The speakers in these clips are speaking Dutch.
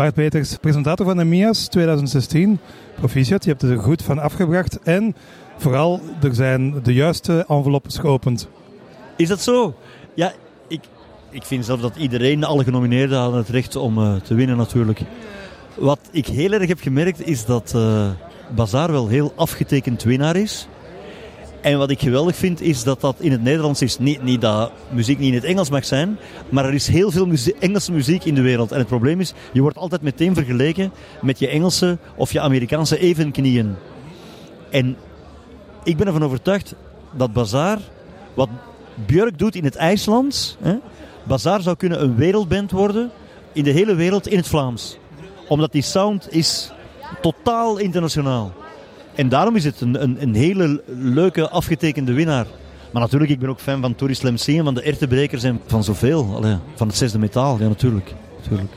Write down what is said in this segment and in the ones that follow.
Bart Peters, presentator van de MIA's 2016. Proficiat, je hebt er goed van afgebracht. En vooral, er zijn de juiste enveloppes geopend. Is dat zo? Ja, ik, ik vind zelf dat iedereen, alle genomineerden, hadden het recht om uh, te winnen natuurlijk. Wat ik heel erg heb gemerkt is dat uh, Bazaar wel heel afgetekend winnaar is. En wat ik geweldig vind is dat dat in het Nederlands is. Niet, niet dat muziek niet in het Engels mag zijn, maar er is heel veel Engelse muziek in de wereld. En het probleem is, je wordt altijd meteen vergeleken met je Engelse of je Amerikaanse evenknieën. En ik ben ervan overtuigd dat Bazaar, wat Björk doet in het IJslands, hè, Bazaar zou kunnen een wereldband worden in de hele wereld in het Vlaams. Omdat die sound is totaal internationaal. En daarom is het een, een, een hele leuke, afgetekende winnaar. Maar natuurlijk, ik ben ook fan van Tory Slam en van de Ertebrekers en van zoveel. Allee, van het zesde metaal, ja natuurlijk. natuurlijk.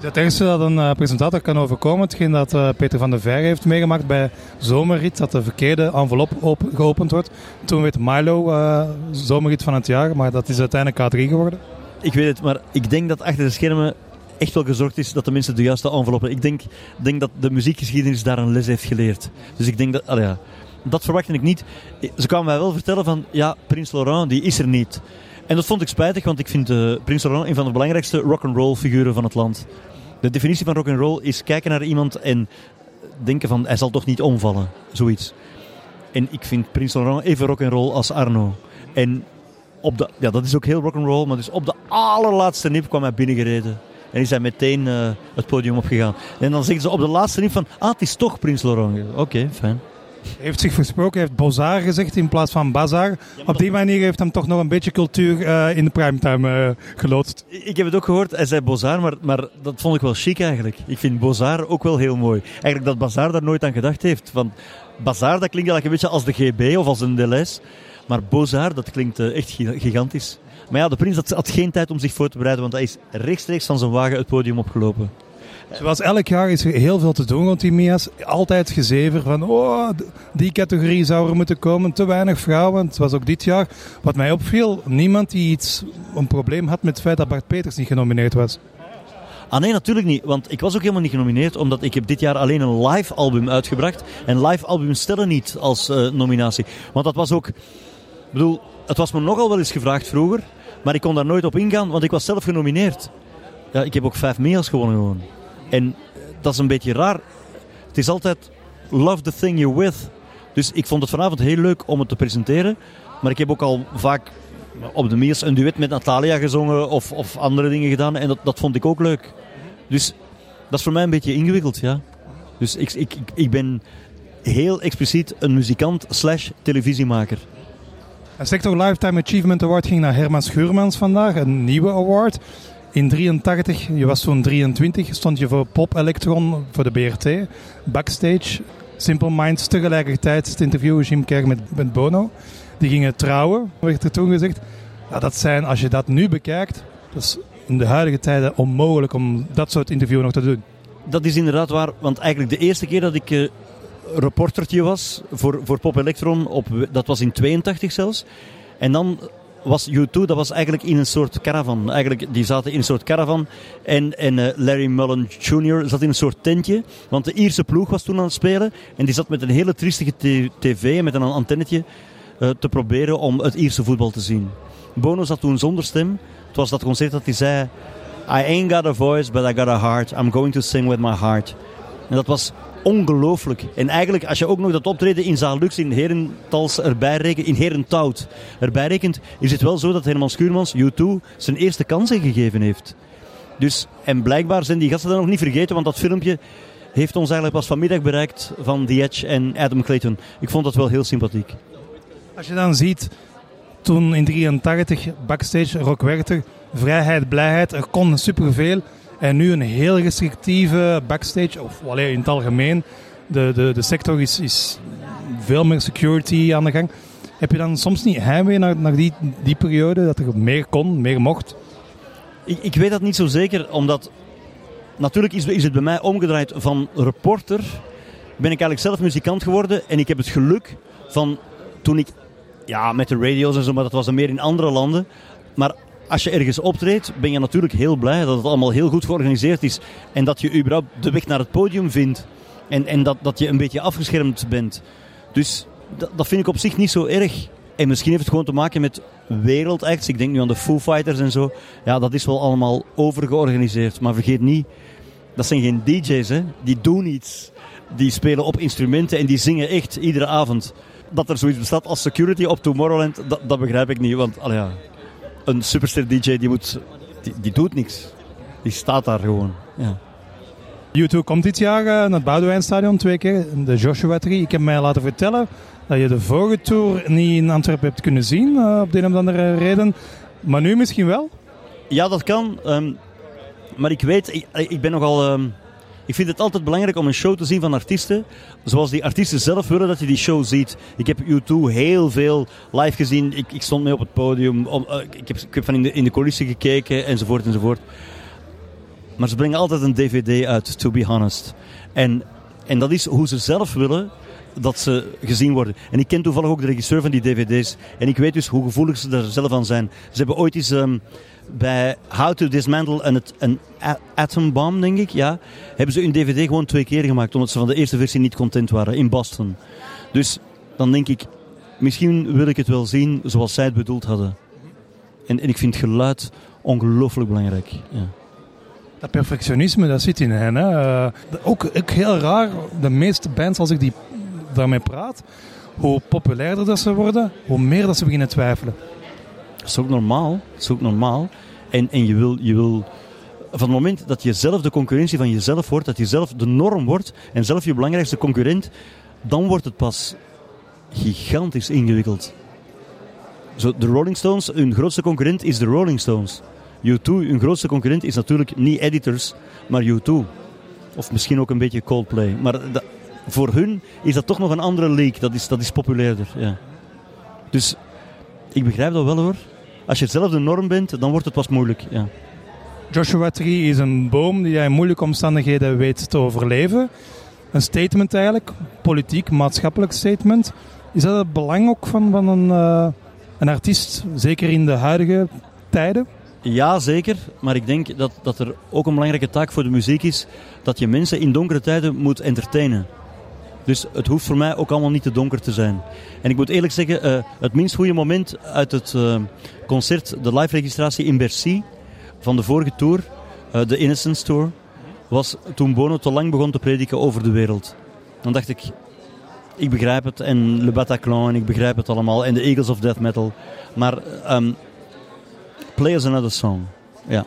Het ergste dat een uh, presentator kan overkomen, hetgeen dat uh, Peter van der Veer heeft meegemaakt bij Zomerrit, dat de verkeerde envelop open, geopend wordt. Toen werd Milo uh, Zomerrit van het jaar, maar dat is uiteindelijk K3 geworden. Ik weet het, maar ik denk dat achter de schermen echt wel gezorgd is dat de mensen de juiste enveloppen... Ik denk, denk dat de muziekgeschiedenis daar een les heeft geleerd. Dus ik denk dat... Dat verwachtte ik niet. Ze kwamen mij wel vertellen van... Ja, Prins Laurent, die is er niet. En dat vond ik spijtig, want ik vind uh, Prins Laurent een van de belangrijkste rock'n'roll figuren van het land. De definitie van rock'n'roll is kijken naar iemand en denken van... Hij zal toch niet omvallen. Zoiets. En ik vind Prins Laurent even rock'n'roll als Arno. En op de, ja, dat is ook heel rock'n'roll, maar dus op de allerlaatste nip kwam hij binnengereden. En die zijn meteen uh, het podium opgegaan. En dan zeggen ze op de laatste nip van, ah, het is toch Prins Laurent. Oké, okay, fijn. Hij heeft zich versproken, hij heeft Bozar gezegd in plaats van Bazar. Op die manier heeft hem toch nog een beetje cultuur uh, in de primetime uh, geloodst. Ik heb het ook gehoord, hij zei Bozar, maar, maar dat vond ik wel chic eigenlijk. Ik vind Bozar ook wel heel mooi. Eigenlijk dat Bazar daar nooit aan gedacht heeft. Want Bazar, dat klinkt eigenlijk een beetje als de GB of als een Deleuze. Maar Bozar, dat klinkt uh, echt gigantisch. Maar ja, de prins had, had, geen tijd om zich voor te bereiden, want hij is rechtstreeks van zijn wagen het podium opgelopen. Zoals elk jaar is er heel veel te doen rond die Mia's. Altijd gezever van, oh, die categorie zou er moeten komen. Te weinig vrouwen. Het was ook dit jaar. Wat mij opviel, niemand die iets, een probleem had met het feit dat Bart Peters niet genomineerd was. Ah nee, natuurlijk niet. Want ik was ook helemaal niet genomineerd, omdat ik heb dit jaar alleen een live album uitgebracht. En live albums stellen niet als uh, nominatie. Want dat was ook... Ik bedoel, het was me nogal wel eens gevraagd vroeger, maar ik kon daar nooit op ingaan, want ik was zelf genomineerd. Ja, ik heb ook vijf meals gewonnen gewoon. En dat is een beetje raar. Het is altijd love the thing you're with. Dus ik vond het vanavond heel leuk om het te presenteren. Maar ik heb ook al vaak op de Meers een duet met Natalia gezongen of, of andere dingen gedaan. En dat, dat vond ik ook leuk. Dus dat is voor mij een beetje ingewikkeld, ja. Dus ik, ik, ik ben heel expliciet een muzikant slash televisiemaker. Een Sector Lifetime Achievement Award ging naar Herman Schuurmans vandaag, een nieuwe award. In 83, je was toen 23, stond je voor Pop Electron voor de BRT. Backstage, Simple Minds, tegelijkertijd het interview Jim Kerr met, met Bono. Die gingen trouwen, werd er toen gezegd. Ja, dat zijn, als je dat nu bekijkt, dat is in de huidige tijden onmogelijk om dat soort interview nog te doen. Dat is inderdaad waar, want eigenlijk de eerste keer dat ik uh, reportertje was voor, voor Pop Electron, op, dat was in 82 zelfs. En dan was U2, dat was eigenlijk in een soort caravan. Eigenlijk, die zaten in een soort caravan. En, en uh, Larry Mullen Jr. zat in een soort tentje. Want de Ierse ploeg was toen aan het spelen. En die zat met een hele triestige tv, met een antennetje, uh, te proberen om het Ierse voetbal te zien. Bono zat toen zonder stem. Het was dat concert dat hij zei... I ain't got a voice, but I got a heart. I'm going to sing with my heart. En dat was ongelooflijk. En eigenlijk, als je ook nog dat optreden in Zaal Lux in Herentals erbij rekent, in Herentaut erbij rekent, is het wel zo dat Herman Schuurmans, U2, zijn eerste kansen gegeven heeft. Dus, en blijkbaar zijn die gasten dat nog niet vergeten, want dat filmpje heeft ons eigenlijk pas vanmiddag bereikt van The Edge en Adam Clayton. Ik vond dat wel heel sympathiek. Als je dan ziet, toen in 83 backstage Rock Werchter, vrijheid, blijheid, er kon superveel. En nu een heel restrictieve backstage, of alleen in het algemeen. De, de, de sector is, is veel meer security aan de gang. Heb je dan soms niet heimwee naar, naar die, die periode, dat er meer kon, meer mocht? Ik, ik weet dat niet zo zeker, omdat natuurlijk is, is het bij mij omgedraaid van reporter. Ben ik eigenlijk zelf muzikant geworden en ik heb het geluk van toen ik, ja, met de radio's en zo, maar dat was dan meer in andere landen. Maar als je ergens optreedt, ben je natuurlijk heel blij dat het allemaal heel goed georganiseerd is. En dat je überhaupt de weg naar het podium vindt. En, en dat, dat je een beetje afgeschermd bent. Dus dat, dat vind ik op zich niet zo erg. En misschien heeft het gewoon te maken met wereldacts. Ik denk nu aan de Foo Fighters en zo. Ja, dat is wel allemaal overgeorganiseerd. Maar vergeet niet, dat zijn geen DJ's, hè. Die doen iets. Die spelen op instrumenten en die zingen echt iedere avond. Dat er zoiets bestaat als security op Tomorrowland, dat, begrijp ik niet. Want ja, een superster DJ die, moet, die, die doet niks. Die staat daar gewoon. Ja. U2 komt dit jaar uh, naar het Boudewijnstadion twee keer, de Joshua Tree. Ik heb mij laten vertellen dat je de vorige tour niet in Antwerpen hebt kunnen zien, uh, op de een of andere reden. Maar nu misschien wel? Ja, dat kan. Um, maar ik weet, ik, ik ben nogal... Um, ik vind het altijd belangrijk om een show te zien van artiesten. Zoals die artiesten zelf willen dat je die show ziet. Ik heb U2 heel veel live gezien. Ik, ik stond mee op het podium. Om, uh, ik, heb, ik heb van in de, in de coulissen gekeken, enzovoort, enzovoort. Maar ze brengen altijd een DVD uit, to be honest. En, en dat is hoe ze zelf willen dat ze gezien worden. En ik ken toevallig ook de regisseur van die dvd's. En ik weet dus hoe gevoelig ze daar zelf aan zijn. Ze hebben ooit eens um, bij How to Dismantle an, Atom Bomb, denk ik, ja, hebben ze een dvd gewoon twee keer gemaakt. Omdat ze van de eerste versie niet content waren, in Boston. Dus dan denk ik, misschien wil ik het wel zien zoals zij het bedoeld hadden. En, en ik vind geluid ongelooflijk belangrijk. Ja. Dat perfectionisme, dat zit in hen. Hè. Uh, ook, ook heel raar, de meeste bands, als ik die daarmee praat, hoe populairder dat ze worden, hoe meer dat ze beginnen twijfelen. Dat is ook normaal. Dat is ook normaal. En, en je, wil, je wil, van het moment dat je zelf de concurrentie van jezelf wordt, dat je zelf de norm wordt en zelf je belangrijkste concurrent, dan wordt het pas gigantisch ingewikkeld. Zo, de Rolling Stones, hun grootste concurrent is de Rolling Stones. U2, hun grootste concurrent is natuurlijk niet Editors, maar U2. Of misschien ook een beetje Coldplay. Maar voor hun is dat toch nog een andere league. Dat is, dat is populairder. Ja. Dus ik begrijp dat wel hoor. Als je zelf de norm bent, dan wordt het pas moeilijk. Ja. Joshua Tree is een boom die in moeilijke omstandigheden weet te overleven. Een statement eigenlijk, politiek, maatschappelijk statement. Is dat het belang ook van, van een, uh, een artiest, zeker in de huidige tijden? Ja, zeker. Maar ik denk dat, dat er ook een belangrijke taak voor de muziek is dat je mensen in donkere tijden moet entertainen. Dus het hoeft voor mij ook allemaal niet te donker te zijn. En ik moet eerlijk zeggen, uh, het minst goede moment uit het uh, concert, de live registratie in Bercy van de vorige tour, uh, de Innocence Tour, was toen Bono te lang begon te prediken over de wereld. Dan dacht ik, ik begrijp het en Le Bataclan en ik begrijp het allemaal en de Eagles of Death Metal. Maar um, play us another song. Ja.